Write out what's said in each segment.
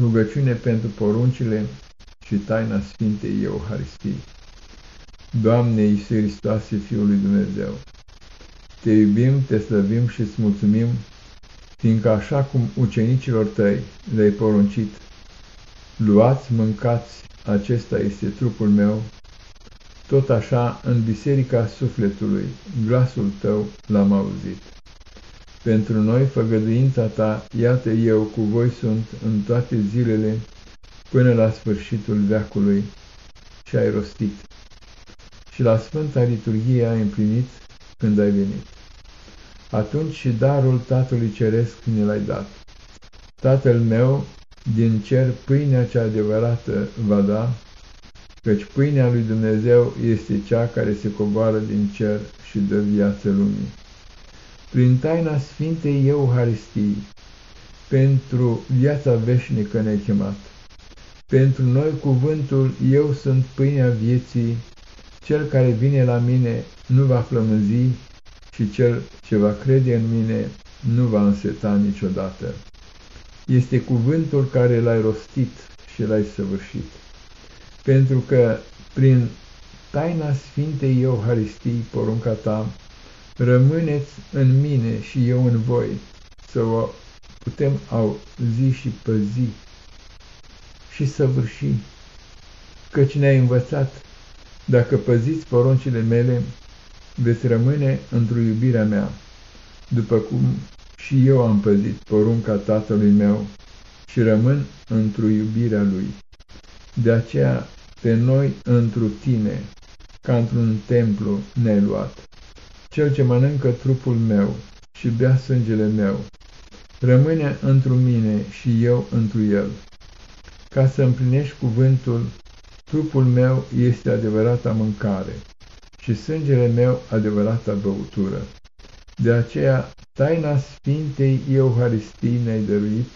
Rugăciune pentru poruncile și taina Sfintei Euharistii. Doamne Iisus Hristoase, Fiul lui Dumnezeu, Te iubim, Te slăvim și îți mulțumim, fiindcă așa cum ucenicilor Tăi le-ai poruncit, luați, mâncați, acesta este trupul meu, tot așa în biserica sufletului, glasul Tău l-am auzit. Pentru noi, făgăduința ta, iată eu cu voi sunt în toate zilele până la sfârșitul veacului și ai rostit. Și la Sfânta Liturghie ai împlinit când ai venit. Atunci și darul Tatălui Ceresc ne l-ai dat. Tatăl meu din cer pâinea cea adevărată va da, căci pâinea lui Dumnezeu este cea care se coboară din cer și dă viață lumii prin taina Sfintei Euharistii, pentru viața veșnică ne chemat. Pentru noi cuvântul Eu sunt pâinea vieții, cel care vine la mine nu va flămânzi și cel ce va crede în mine nu va înseta niciodată. Este cuvântul care l-ai rostit și l-ai săvârșit. Pentru că prin taina Sfintei Euharistii, porunca ta, Rămâneți în mine și eu în voi, să o putem auzi și păzi și săvârși, căci ne-ai învățat, dacă păziți poruncile mele, veți rămâne într-o iubirea mea, după cum și eu am păzit porunca tatălui meu și rămân într-o iubirea lui. De aceea, pe noi întru tine, ca într-un templu ne-ai luat cel ce mănâncă trupul meu și bea sângele meu, rămâne întru mine și eu întru el. Ca să împlinești cuvântul, trupul meu este adevărata mâncare și sângele meu adevărata băutură. De aceea, taina Sfintei Euharistii ne-ai dăruit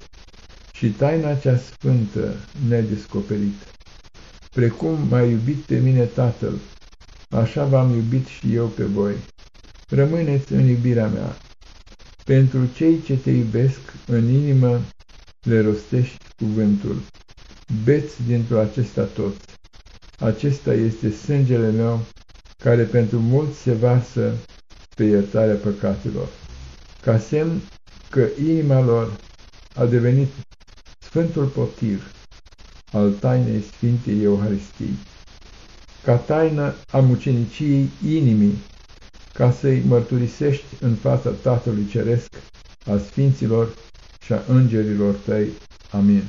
și taina cea sfântă ne-ai descoperit. Precum m-a iubit pe mine Tatăl, așa v-am iubit și eu pe voi rămâneți în iubirea mea. Pentru cei ce te iubesc, în inimă le rostești cuvântul. Beți dintr-o acesta toți. Acesta este sângele meu, care pentru mulți se varsă pe iertarea păcatelor. Ca semn că inima lor a devenit Sfântul Potir al tainei Sfintei Euharistii, ca taină a muceniciei inimii, ca să-i mărturisești în fața Tatălui Ceresc, a Sfinților și a Îngerilor tăi. Amin.